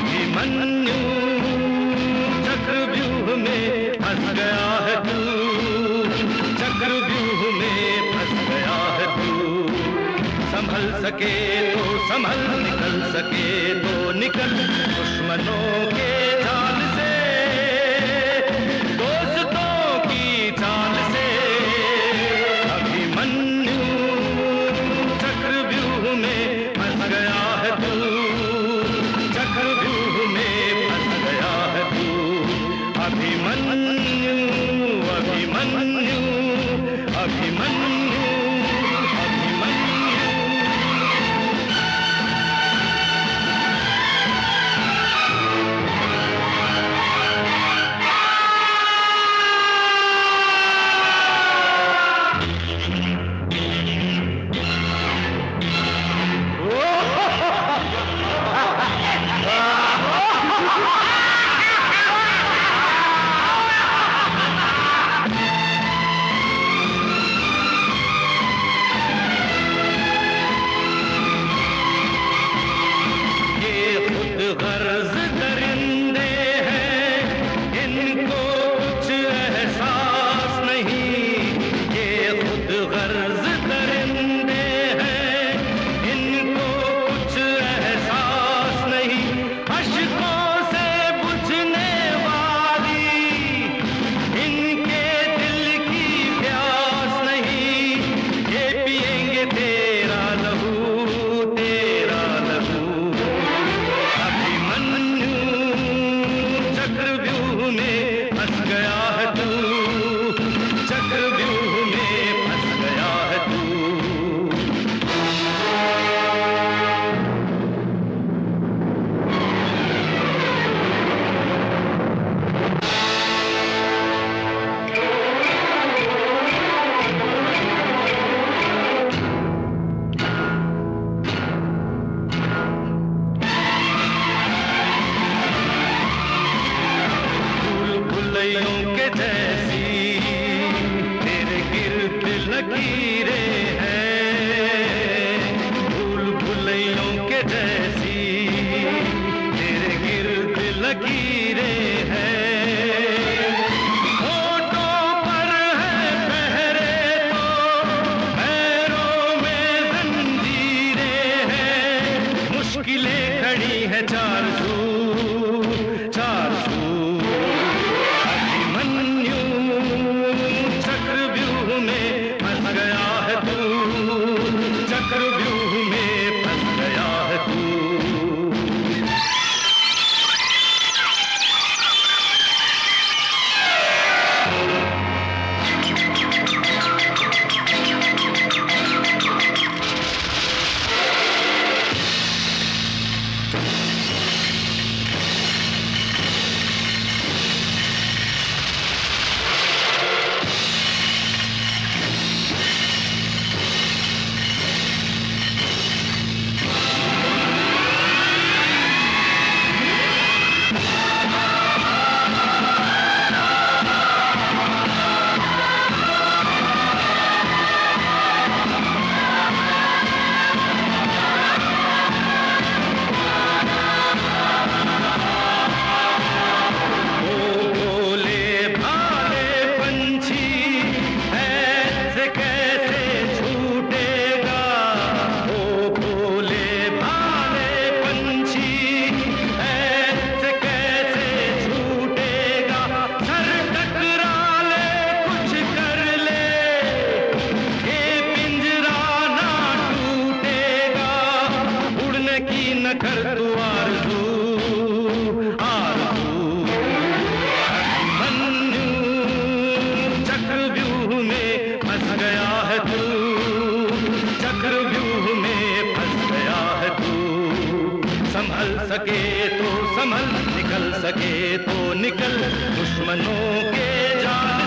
अभिमन्यु चक्रव्यूह में फंस गया है तू। चक्रव्यूह में फंस गया है तू। संभल सके तो संभल, निकल सके तो निकल। दुश्मनों के अभिमन्यु अभिमन्यु। फुलैयों के जैसी तेरे गिरद लकीरें हैं। फूल भुलैयों के जैसी तेरे गिरद लकीरें में न कर तू आरज़ू आरज़ू। अभिमन्यु चक्रव्यूह में फंस गया है तू, चक्रव्यूह में फंस गया है तू। संभल सके तो संभल, निकल सके तो निकल, दुश्मनों के जाल।